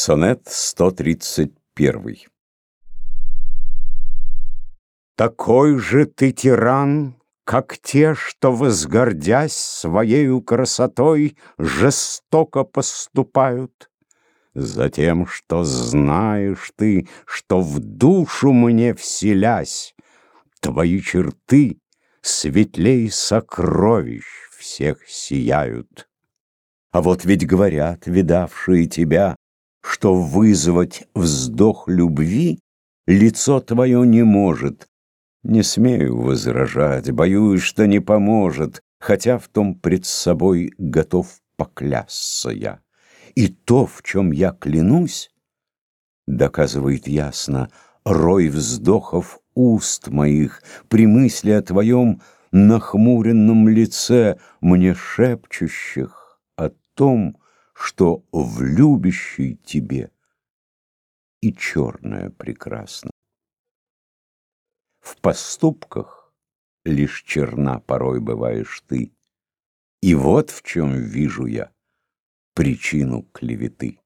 Сонет 131 Такой же ты тиран, как те, что, возгордясь своею красотой, жестоко поступают. Затем, что знаешь ты, что в душу мне вселясь, твои черты светлей сокровищ всех сияют. А вот ведь говорят, видавшие тебя, что вызвать вздох любви лицо твое не может. Не смею возражать, боюсь, что не поможет, хотя в том пред собой готов поклясться я. И то, в чем я клянусь, доказывает ясно рой вздохов уст моих при мысли о твоем нахмуренном лице, мне шепчущих о том, что в любящей тебе и черное прекрасно. В поступках лишь черна порой бываешь ты, и вот в чем вижу я причину клеветы.